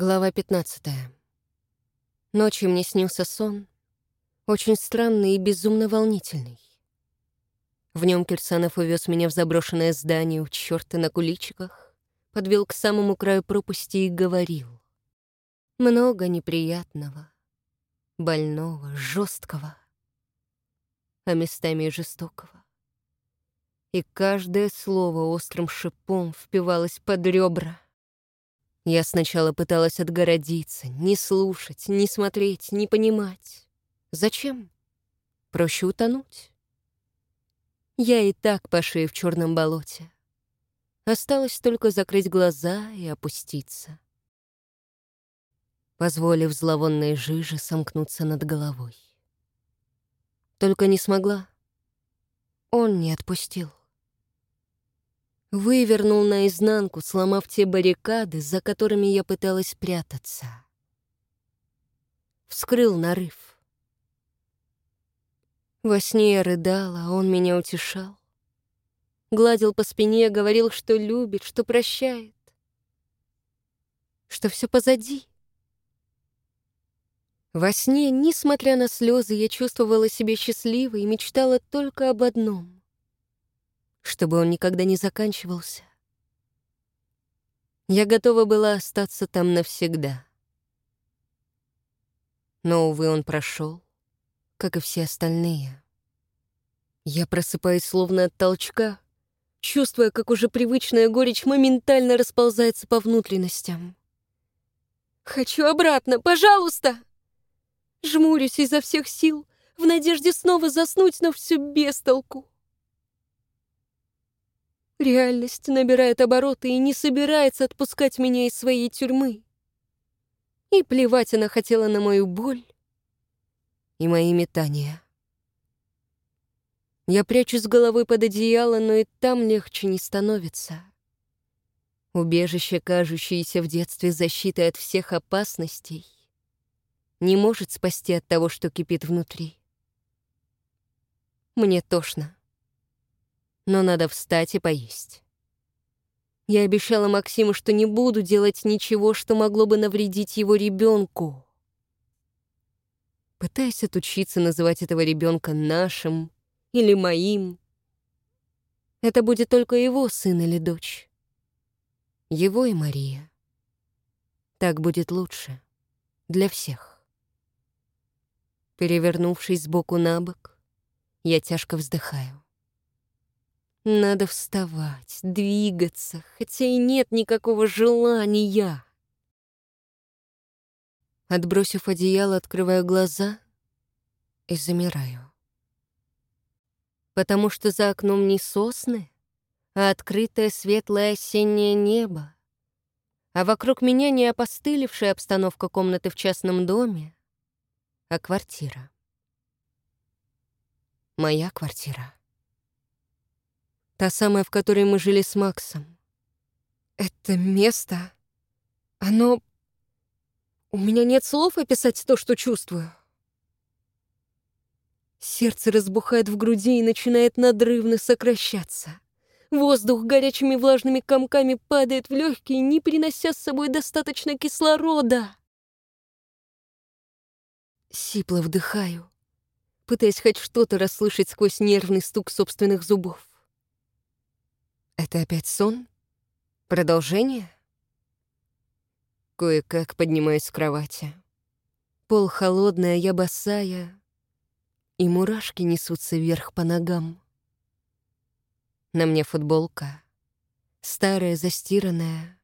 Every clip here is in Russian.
Глава 15. Ночью мне снился сон, очень странный и безумно волнительный. В нем Кирсанов увез меня в заброшенное здание у черта на куличиках, подвел к самому краю пропасти и говорил. Много неприятного, больного, жесткого, а местами и жестокого. И каждое слово острым шипом впивалось под ребра — я сначала пыталась отгородиться, не слушать, не смотреть, не понимать. Зачем? Проще утонуть. Я и так по шее в черном болоте. Осталось только закрыть глаза и опуститься. Позволив зловонной жиже сомкнуться над головой. Только не смогла. Он не отпустил вывернул наизнанку, сломав те баррикады, за которыми я пыталась прятаться. Вскрыл нарыв. Во сне я рыдала, а он меня утешал. Гладил по спине, говорил, что любит, что прощает, что все позади. Во сне, несмотря на слезы, я чувствовала себя счастливой и мечтала только об одном чтобы он никогда не заканчивался. Я готова была остаться там навсегда. Но, увы, он прошел, как и все остальные. Я просыпаюсь словно от толчка, чувствуя, как уже привычная горечь моментально расползается по внутренностям. «Хочу обратно, пожалуйста!» Жмурюсь изо всех сил, в надежде снова заснуть, но все без толку. Реальность набирает обороты и не собирается отпускать меня из своей тюрьмы. И плевать она хотела на мою боль и мои метания. Я прячусь головой под одеяло, но и там легче не становится. Убежище, кажущееся в детстве защитой от всех опасностей, не может спасти от того, что кипит внутри. Мне тошно но надо встать и поесть. Я обещала Максиму, что не буду делать ничего, что могло бы навредить его ребенку. Пытаясь отучиться называть этого ребенка нашим или моим. Это будет только его сын или дочь. Его и Мария. Так будет лучше. Для всех. Перевернувшись сбоку на бок, я тяжко вздыхаю. Надо вставать, двигаться, хотя и нет никакого желания. Отбросив одеяло, открываю глаза и замираю. Потому что за окном не сосны, а открытое светлое осеннее небо, а вокруг меня не опостылевшая обстановка комнаты в частном доме, а квартира. Моя квартира. Та самая, в которой мы жили с Максом. Это место... Оно... У меня нет слов описать то, что чувствую. Сердце разбухает в груди и начинает надрывно сокращаться. Воздух горячими влажными комками падает в легкие, не принося с собой достаточно кислорода. Сипло вдыхаю, пытаясь хоть что-то расслышать сквозь нервный стук собственных зубов. Это опять сон? Продолжение? Кое-как поднимаюсь с кровати. Пол холодная, я босая, и мурашки несутся вверх по ногам. На мне футболка, старая, застиранная,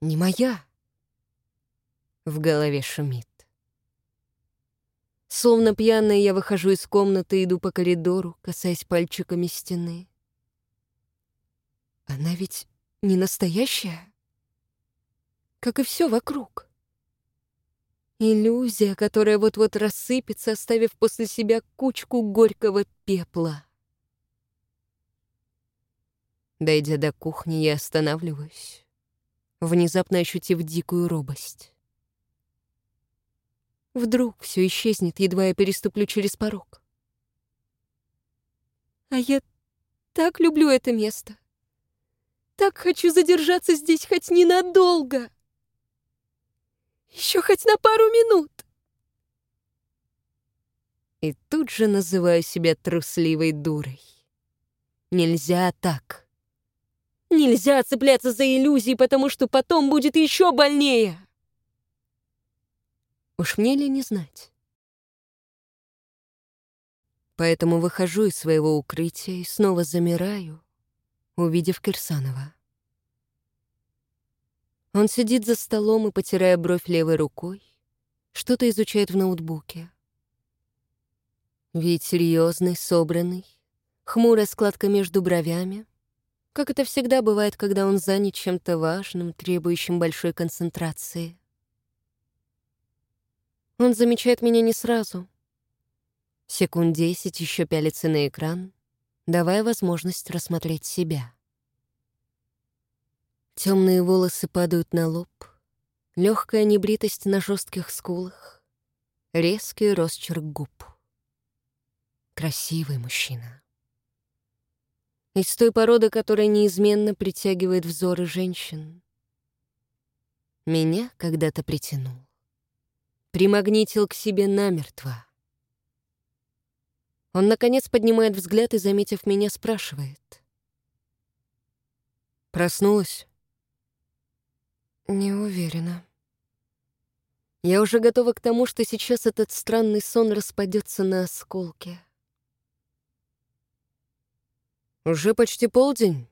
не моя. В голове шумит. Словно пьяная, я выхожу из комнаты, иду по коридору, касаясь пальчиками стены. Она ведь не настоящая, как и все вокруг. Иллюзия, которая вот-вот рассыпется, оставив после себя кучку горького пепла. Дойдя до кухни, я останавливаюсь, внезапно ощутив дикую робость. Вдруг все исчезнет, едва я переступлю через порог. А я так люблю это место — так хочу задержаться здесь хоть ненадолго. Еще хоть на пару минут. И тут же называю себя трусливой дурой. Нельзя так. Нельзя цепляться за иллюзии, потому что потом будет еще больнее. Уж мне ли не знать? Поэтому выхожу из своего укрытия и снова замираю, увидев Кирсанова. Он сидит за столом и, потирая бровь левой рукой, что-то изучает в ноутбуке. Вид серьезный, собранный, хмурая складка между бровями, как это всегда бывает, когда он занят чем-то важным, требующим большой концентрации. Он замечает меня не сразу. Секунд десять еще пялится на экран, давая возможность рассмотреть себя. Темные волосы падают на лоб, легкая небритость на жестких скулах, резкий росчерк губ. Красивый мужчина. Из той породы, которая неизменно притягивает взоры женщин. Меня когда-то притянул. Примагнитил к себе намертво. Он, наконец, поднимает взгляд и, заметив меня, спрашивает. «Проснулась?» Не уверена. Я уже готова к тому, что сейчас этот странный сон распадется на осколки. Уже почти полдень.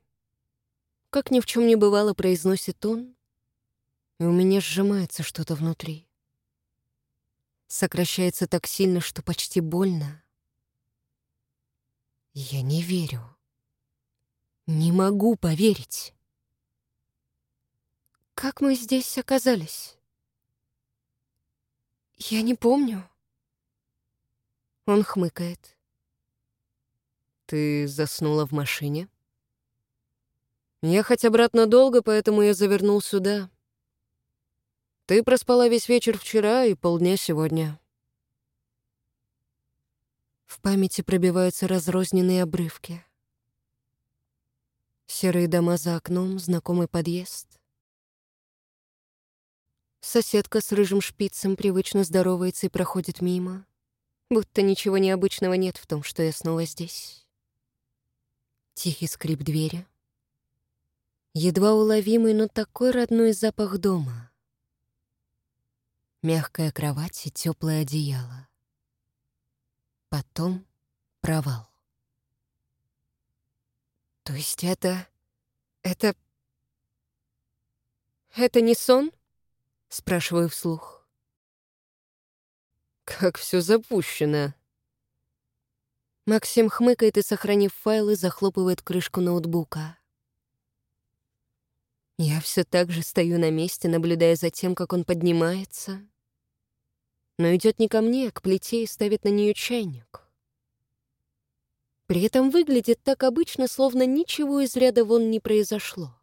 Как ни в чем не бывало, произносит он, и у меня сжимается что-то внутри. Сокращается так сильно, что почти больно. Я не верю. Не могу поверить. Как мы здесь оказались? Я не помню. Он хмыкает. Ты заснула в машине? Ехать обратно долго, поэтому я завернул сюда. Ты проспала весь вечер вчера и полдня сегодня. В памяти пробиваются разрозненные обрывки. Серые дома за окном, знакомый подъезд. Соседка с рыжим шпицем привычно здоровается и проходит мимо, будто ничего необычного нет в том, что я снова здесь. Тихий скрип двери. Едва уловимый, но такой родной запах дома. Мягкая кровать и теплое одеяло. Потом провал. То есть это... это... Это не сон? Спрашиваю вслух. Как все запущено. Максим хмыкает и, сохранив файлы, захлопывает крышку ноутбука. Я все так же стою на месте, наблюдая за тем, как он поднимается, но идет не ко мне, а к плите и ставит на нее чайник. При этом выглядит так обычно, словно ничего из ряда вон не произошло.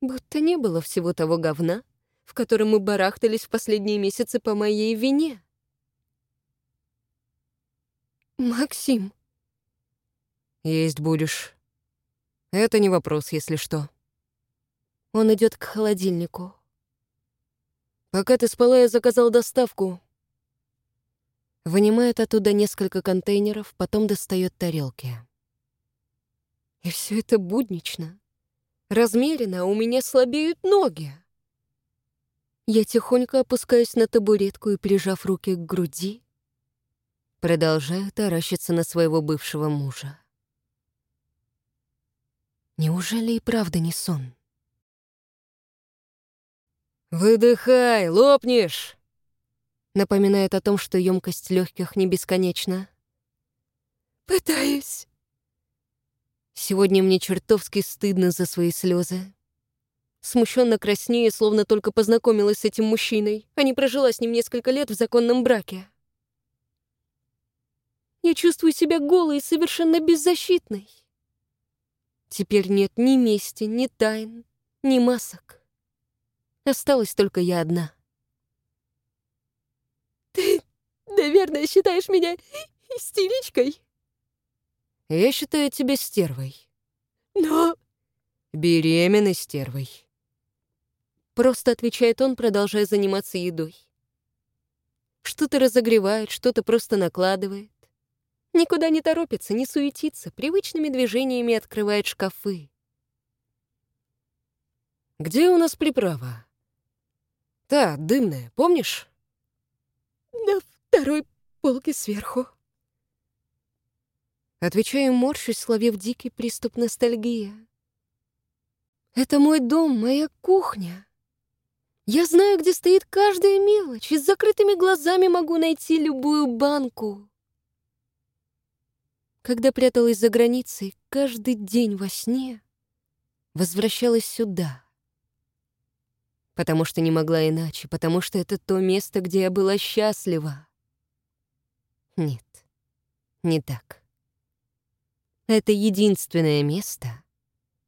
Будто не было всего того говна, в котором мы барахтались в последние месяцы по моей вине. «Максим!» «Есть будешь. Это не вопрос, если что». Он идет к холодильнику. «Пока ты спала, я заказал доставку». Вынимает оттуда несколько контейнеров, потом достает тарелки. И все это буднично размеренно, а у меня слабеют ноги. Я тихонько опускаюсь на табуретку и, прижав руки к груди, продолжаю таращиться на своего бывшего мужа. Неужели и правда не сон? «Выдыхай, лопнешь!» Напоминает о том, что емкость легких не бесконечна. «Пытаюсь!» Сегодня мне чертовски стыдно за свои слезы. Смущенно краснее, словно только познакомилась с этим мужчиной, а не прожила с ним несколько лет в законном браке. Я чувствую себя голой и совершенно беззащитной. Теперь нет ни мести, ни тайн, ни масок. Осталась только я одна. Ты, наверное, считаешь меня истеричкой? Я считаю тебя стервой. Но... Беременной стервой. Просто отвечает он, продолжая заниматься едой. Что-то разогревает, что-то просто накладывает. Никуда не торопится, не суетится, привычными движениями открывает шкафы. «Где у нас приправа?» «Та, дымная, помнишь?» «На второй полке сверху». Отвечаю, морщусь, словив дикий приступ ностальгии. «Это мой дом, моя кухня. Я знаю, где стоит каждая мелочь, и с закрытыми глазами могу найти любую банку. Когда пряталась за границей, каждый день во сне возвращалась сюда. Потому что не могла иначе, потому что это то место, где я была счастлива. Нет, не так. Это единственное место,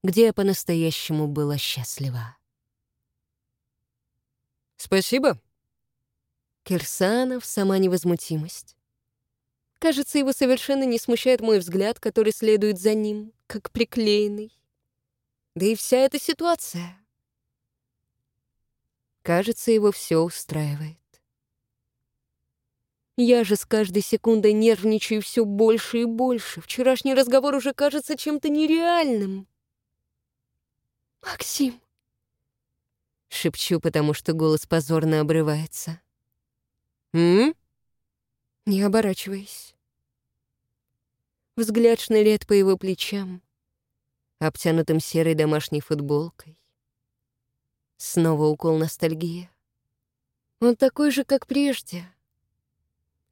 где я по-настоящему была счастлива. «Спасибо». Кирсанов — сама невозмутимость. Кажется, его совершенно не смущает мой взгляд, который следует за ним, как приклеенный. Да и вся эта ситуация. Кажется, его все устраивает. Я же с каждой секундой нервничаю все больше и больше. Вчерашний разговор уже кажется чем-то нереальным. «Максим!» Шепчу, потому что голос позорно обрывается. «М?» Не оборачиваясь. Взгляд шныряет по его плечам, обтянутым серой домашней футболкой. Снова укол ностальгии. Он такой же, как прежде.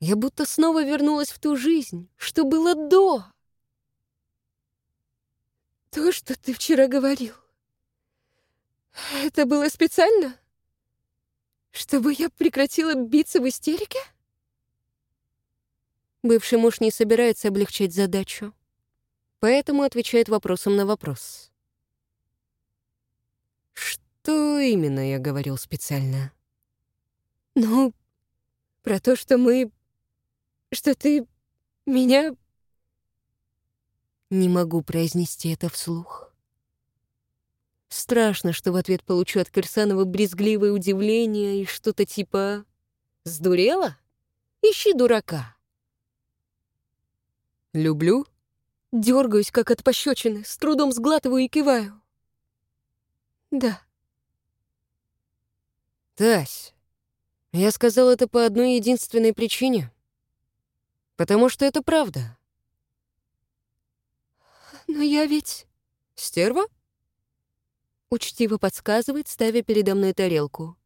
Я будто снова вернулась в ту жизнь, что было до. То, что ты вчера говорил. Это было специально? Чтобы я прекратила биться в истерике? Бывший муж не собирается облегчать задачу, поэтому отвечает вопросом на вопрос. Что именно я говорил специально? Ну, про то, что мы... Что ты меня... Не могу произнести это вслух. Страшно, что в ответ получу от Кирсанова брезгливое удивление и что-то типа «Сдурела? Ищи дурака». «Люблю?» Дергаюсь, как от пощечины, с трудом сглатываю и киваю. «Да». «Тась, я сказал это по одной единственной причине. Потому что это правда». «Но я ведь...» «Стерва?» Учтиво подсказывает, ставя передо мной тарелку.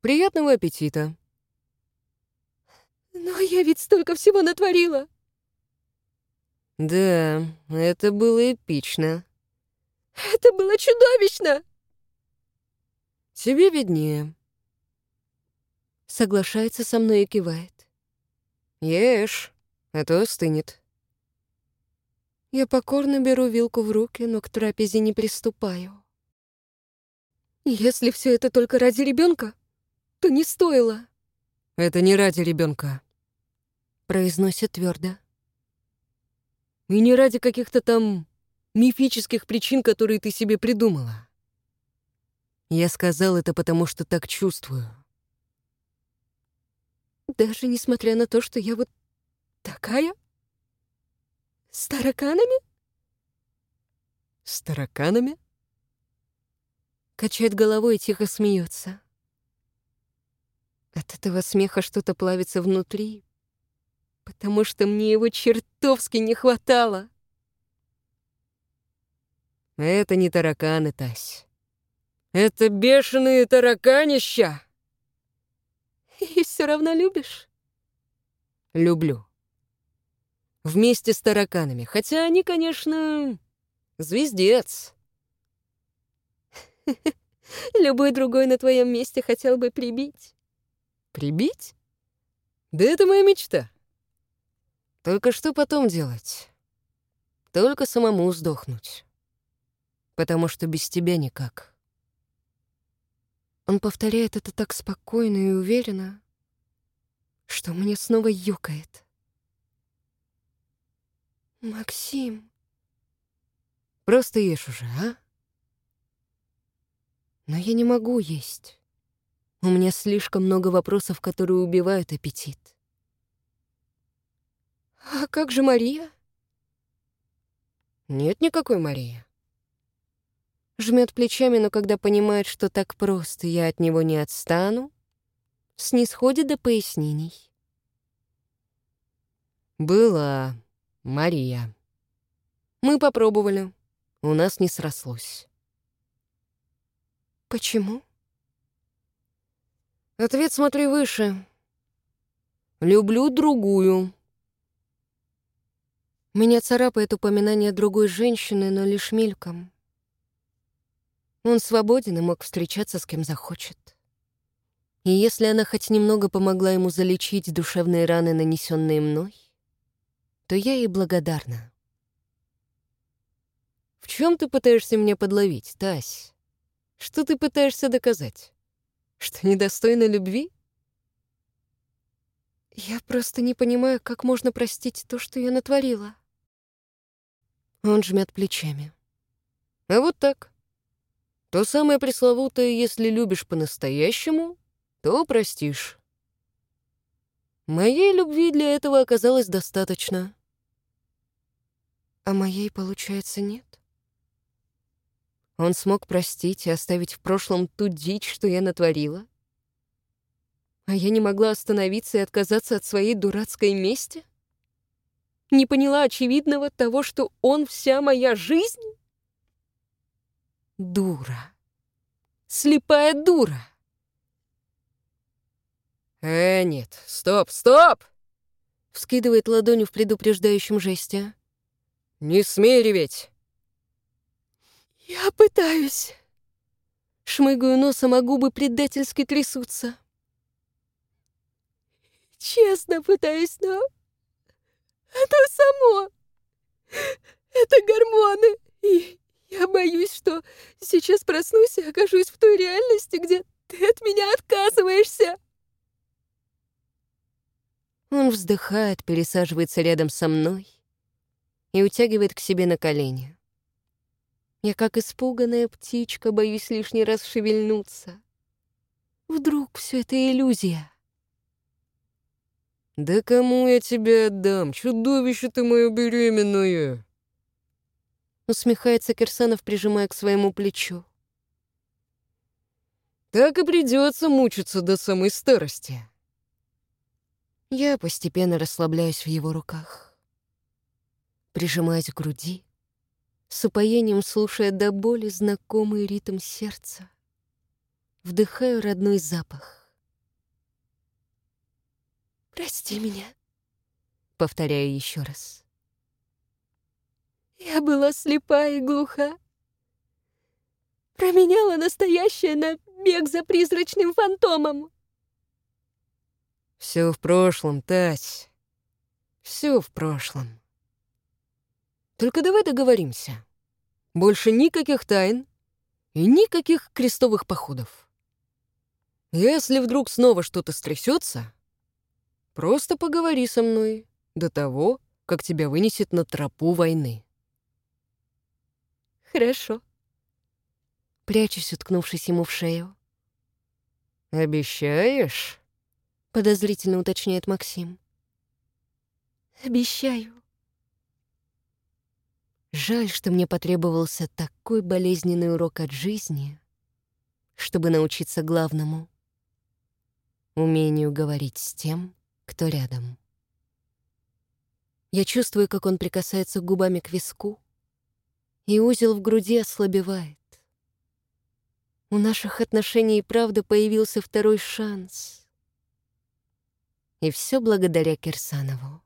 «Приятного аппетита!» «Но я ведь столько всего натворила!» «Да, это было эпично!» «Это было чудовищно!» «Тебе виднее!» Соглашается со мной и кивает. «Ешь, а то остынет!» Я покорно беру вилку в руки, но к трапезе не приступаю. Если все это только ради ребенка, то не стоило. Это не ради ребенка, произносит твердо. И не ради каких-то там мифических причин, которые ты себе придумала. Я сказал это потому, что так чувствую. Даже несмотря на то, что я вот такая? С тараканами? С тараканами? Качает головой и тихо смеется. От этого смеха что-то плавится внутри, потому что мне его чертовски не хватало. Это не тараканы, Тась. Это бешеные тараканища. И все равно любишь? Люблю вместе с тараканами. Хотя они, конечно, звездец. Любой другой на твоем месте хотел бы прибить. Прибить? Да это моя мечта. Только что потом делать? Только самому сдохнуть. Потому что без тебя никак. Он повторяет это так спокойно и уверенно, что мне снова ёкает. «Максим...» «Просто ешь уже, а?» Но я не могу есть. У меня слишком много вопросов, которые убивают аппетит. «А как же Мария?» «Нет никакой Марии». Жмет плечами, но когда понимает, что так просто я от него не отстану, снисходит до пояснений. «Была Мария. Мы попробовали. У нас не срослось». «Почему?» Ответ смотри выше. Люблю другую. Меня царапает упоминание другой женщины, но лишь мельком. Он свободен и мог встречаться с кем захочет. И если она хоть немного помогла ему залечить душевные раны, нанесенные мной, то я ей благодарна. В чем ты пытаешься меня подловить, Тась? Что ты пытаешься доказать? Что недостойна любви? Я просто не понимаю, как можно простить то, что я натворила. Он жмет плечами. А вот так. То самое пресловутое, если любишь по-настоящему, то простишь. Моей любви для этого оказалось достаточно. А моей, получается, нет? Он смог простить и оставить в прошлом ту дичь, что я натворила? А я не могла остановиться и отказаться от своей дурацкой мести? Не поняла очевидного того, что он вся моя жизнь? Дура. Слепая дура. «Э, нет, стоп, стоп!» Вскидывает ладонью в предупреждающем жесте. «Не смей реветь! «Я пытаюсь!» Шмыгаю носом, а губы предательски трясутся. Честно пытаюсь, но... Это само! Это гормоны! И я боюсь, что сейчас проснусь и окажусь в той реальности, где ты от меня отказываешься. Он вздыхает, пересаживается рядом со мной и утягивает к себе на колени. Я, как испуганная птичка, боюсь лишний раз шевельнуться. Вдруг все это иллюзия? «Да кому я тебя отдам? Чудовище ты мое беременное!» Усмехается Кирсанов, прижимая к своему плечу. «Так и придется мучиться до самой старости». Я постепенно расслабляюсь в его руках. Прижимаюсь к груди, с упоением слушая до боли знакомый ритм сердца. Вдыхаю родной запах. «Прости меня», — повторяю еще раз. «Я была слепа и глуха. Променяла настоящее на бег за призрачным фантомом». Все в прошлом, Тась. Все в прошлом. Только давай договоримся. Больше никаких тайн и никаких крестовых походов. Если вдруг снова что-то стрясется, просто поговори со мной до того, как тебя вынесет на тропу войны. Хорошо. Прячусь, уткнувшись ему в шею. «Обещаешь?» — подозрительно уточняет Максим. «Обещаю». Жаль, что мне потребовался такой болезненный урок от жизни, чтобы научиться главному — умению говорить с тем, кто рядом. Я чувствую, как он прикасается губами к виску, и узел в груди ослабевает. У наших отношений и правда появился второй шанс. И все благодаря Кирсанову.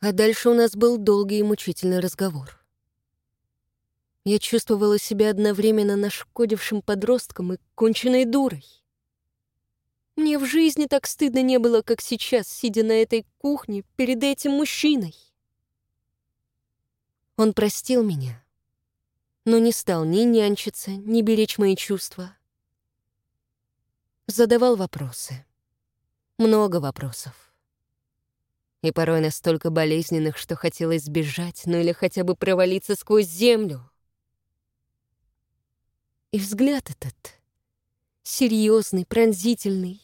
А дальше у нас был долгий и мучительный разговор. Я чувствовала себя одновременно нашкодившим подростком и конченной дурой. Мне в жизни так стыдно не было, как сейчас, сидя на этой кухне перед этим мужчиной. Он простил меня, но не стал ни нянчиться, ни беречь мои чувства. Задавал вопросы. Много вопросов и порой настолько болезненных, что хотелось сбежать, ну или хотя бы провалиться сквозь землю. И взгляд этот, серьезный, пронзительный,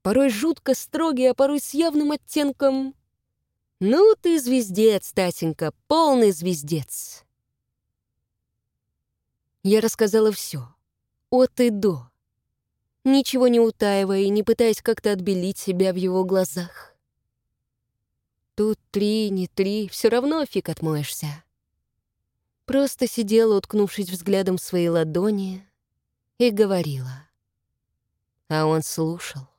порой жутко строгий, а порой с явным оттенком «Ну ты звездец, Татенька, полный звездец!» Я рассказала все, от и до, ничего не утаивая и не пытаясь как-то отбелить себя в его глазах. Тут три, не три, все равно фиг отмоешься. Просто сидела, уткнувшись взглядом в свои ладони, и говорила. А он слушал.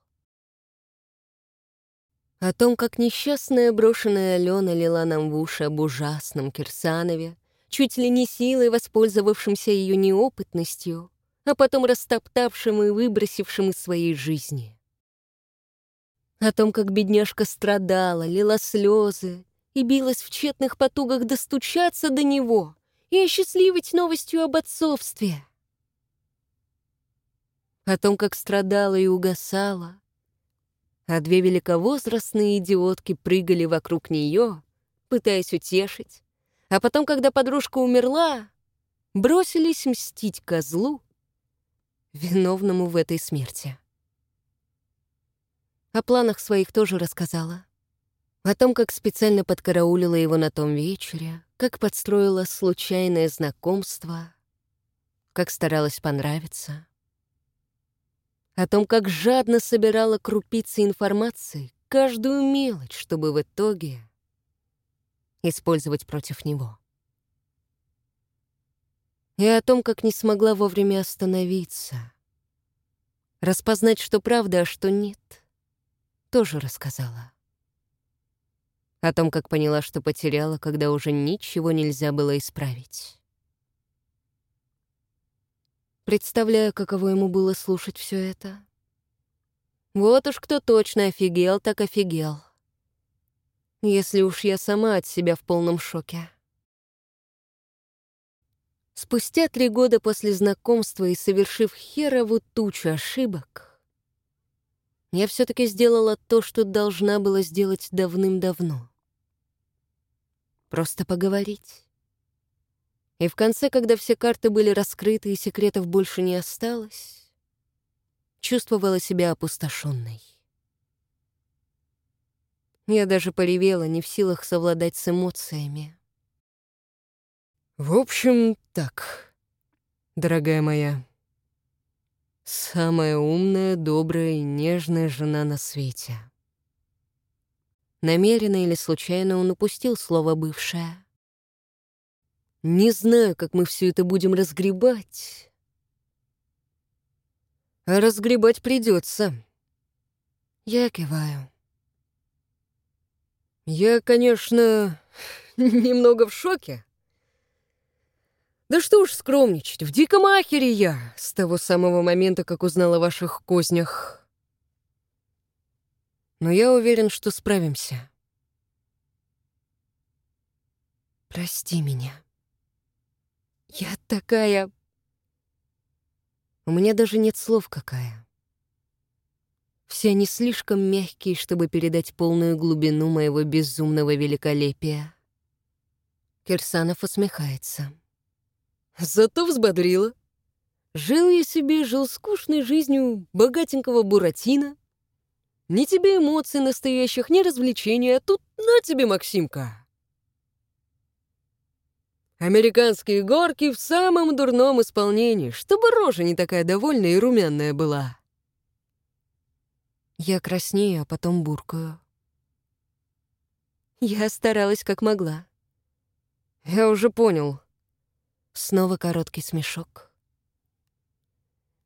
О том, как несчастная брошенная Алена лила нам в уши об ужасном Кирсанове, чуть ли не силой воспользовавшимся ее неопытностью, а потом растоптавшим и выбросившим из своей жизни. О том, как бедняжка страдала, лила слезы и билась в тщетных потугах достучаться до него и осчастливить новостью об отцовстве. О том, как страдала и угасала, а две великовозрастные идиотки прыгали вокруг нее, пытаясь утешить, а потом, когда подружка умерла, бросились мстить козлу, виновному в этой смерти. О планах своих тоже рассказала. О том, как специально подкараулила его на том вечере, как подстроила случайное знакомство, как старалась понравиться. О том, как жадно собирала крупицы информации, каждую мелочь, чтобы в итоге использовать против него. И о том, как не смогла вовремя остановиться. Распознать, что правда, а что нет, тоже рассказала. О том, как поняла, что потеряла, когда уже ничего нельзя было исправить. Представляю, каково ему было слушать все это. Вот уж кто точно офигел, так офигел если уж я сама от себя в полном шоке. Спустя три года после знакомства и совершив херову тучу ошибок, я все-таки сделала то, что должна была сделать давным-давно. Просто поговорить. И в конце, когда все карты были раскрыты и секретов больше не осталось, чувствовала себя опустошенной. Я даже поревела, не в силах совладать с эмоциями. В общем, так, дорогая моя. Самая умная, добрая и нежная жена на свете. Намеренно или случайно он упустил слово «бывшая». Не знаю, как мы все это будем разгребать. А разгребать придется. Я киваю. Я, конечно, немного в шоке. Да что уж скромничать, в диком ахере я с того самого момента, как узнал о ваших кознях. Но я уверен, что справимся. Прости меня. Я такая... У меня даже нет слов какая. Все они слишком мягкие, чтобы передать полную глубину моего безумного великолепия. Кирсанов усмехается. Зато взбодрила. Жил я себе, жил скучной жизнью богатенького буратино. Ни тебе эмоций настоящих, ни развлечений, а тут на тебе, Максимка. Американские горки в самом дурном исполнении, чтобы рожа не такая довольная и румяная была. Я краснею, а потом буркаю. Я старалась как могла. Я уже понял. Снова короткий смешок.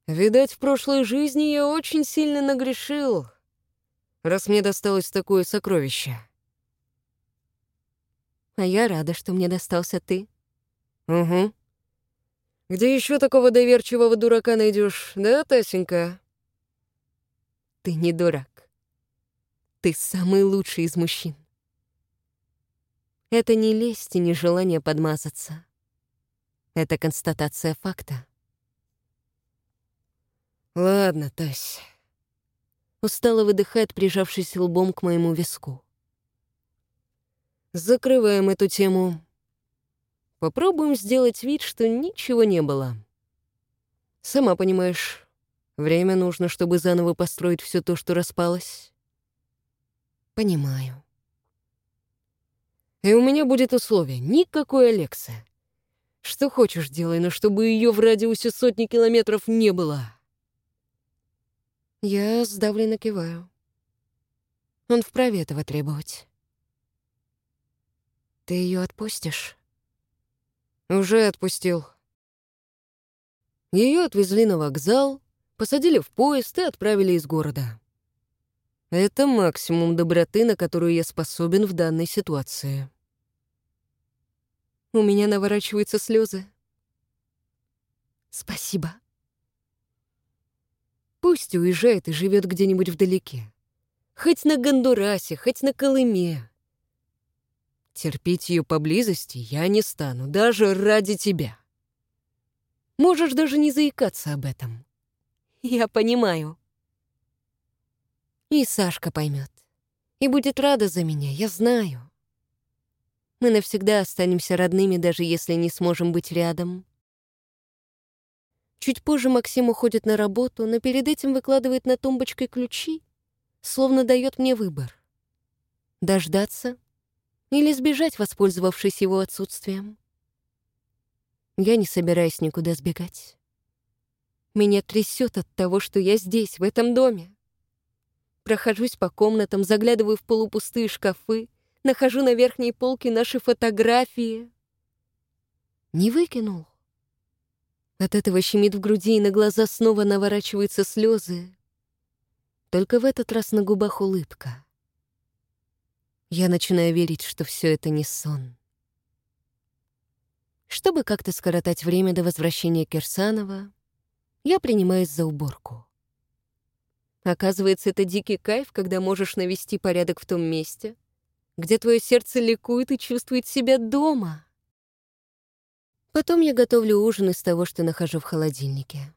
Видать, в прошлой жизни я очень сильно нагрешил, раз мне досталось такое сокровище. А я рада, что мне достался ты. Угу. Где еще такого доверчивого дурака найдешь, да, Тасенька? Ты не дурак. Ты самый лучший из мужчин. Это не лесть и не желание подмазаться. Это констатация факта. Ладно, Тась. Устало выдыхает, прижавшись лбом к моему виску. Закрываем эту тему. Попробуем сделать вид, что ничего не было. Сама понимаешь, время нужно, чтобы заново построить все то, что распалось. Понимаю. И у меня будет условие — никакой Алекса. Что хочешь делай, но чтобы ее в радиусе сотни километров не было. Я сдавленно киваю. Он вправе этого требовать. Ты ее отпустишь? Уже отпустил. Ее отвезли на вокзал, посадили в поезд и отправили из города. Это максимум доброты, на которую я способен в данной ситуации. У меня наворачиваются слезы. Спасибо. Пусть уезжает и живет где-нибудь вдалеке. Хоть на Гондурасе, хоть на Колыме. Терпеть ее поблизости я не стану, даже ради тебя. Можешь даже не заикаться об этом. Я понимаю. И Сашка поймет. И будет рада за меня, я знаю. Мы навсегда останемся родными, даже если не сможем быть рядом. Чуть позже Максим уходит на работу, но перед этим выкладывает на тумбочке ключи, словно дает мне выбор. Дождаться или сбежать, воспользовавшись его отсутствием. Я не собираюсь никуда сбегать. Меня трясет от того, что я здесь, в этом доме. Прохожусь по комнатам, заглядываю в полупустые шкафы, нахожу на верхней полке наши фотографии. Не выкинул. От этого щемит в груди, и на глаза снова наворачиваются слезы. Только в этот раз на губах улыбка. Я начинаю верить, что все это не сон. Чтобы как-то скоротать время до возвращения Кирсанова, я принимаюсь за уборку. Оказывается, это дикий кайф, когда можешь навести порядок в том месте, где твое сердце ликует и чувствует себя дома. Потом я готовлю ужин из того, что нахожу в холодильнике.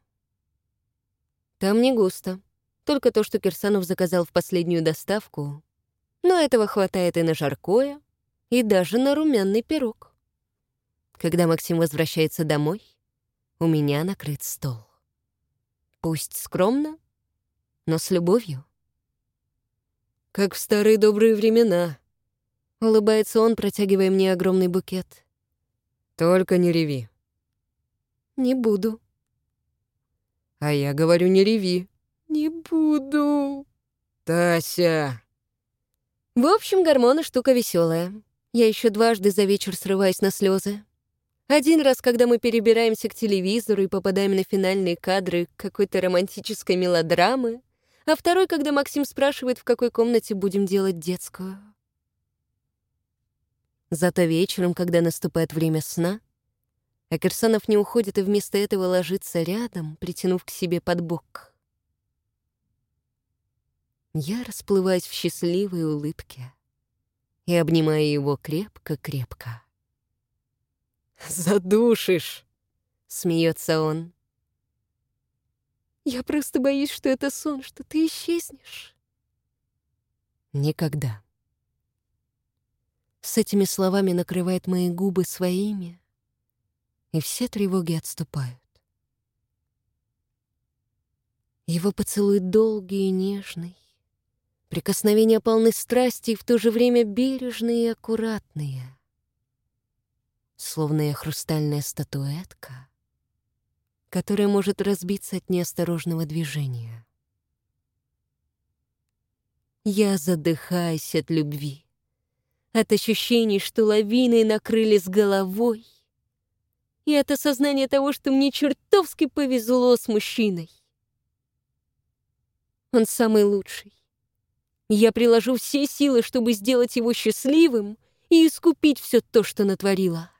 Там не густо. Только то, что Кирсанов заказал в последнюю доставку. Но этого хватает и на жаркое, и даже на румяный пирог. Когда Максим возвращается домой, у меня накрыт стол. Пусть скромно, но с любовью. Как в старые добрые времена. Улыбается он, протягивая мне огромный букет. Только не реви. Не буду. А я говорю, не реви. Не буду. Тася. В общем, гормоны штука веселая. Я еще дважды за вечер срываюсь на слезы. Один раз, когда мы перебираемся к телевизору и попадаем на финальные кадры какой-то романтической мелодрамы, а второй, когда Максим спрашивает, в какой комнате будем делать детскую. Зато вечером, когда наступает время сна, а Кирсанов не уходит и вместо этого ложится рядом, притянув к себе под бок. Я расплываюсь в счастливой улыбке и обнимаю его крепко-крепко. «Задушишь!» — смеется он. Я просто боюсь, что это сон, что ты исчезнешь. Никогда. С этими словами накрывает мои губы своими, и все тревоги отступают. Его поцелуй долгий и нежный, прикосновения полны страсти и в то же время бережные и аккуратные, словно я хрустальная статуэтка — которая может разбиться от неосторожного движения. Я задыхаюсь от любви, от ощущений, что лавиной накрыли с головой, и от осознания того, что мне чертовски повезло с мужчиной. Он самый лучший. Я приложу все силы, чтобы сделать его счастливым и искупить все то, что натворила.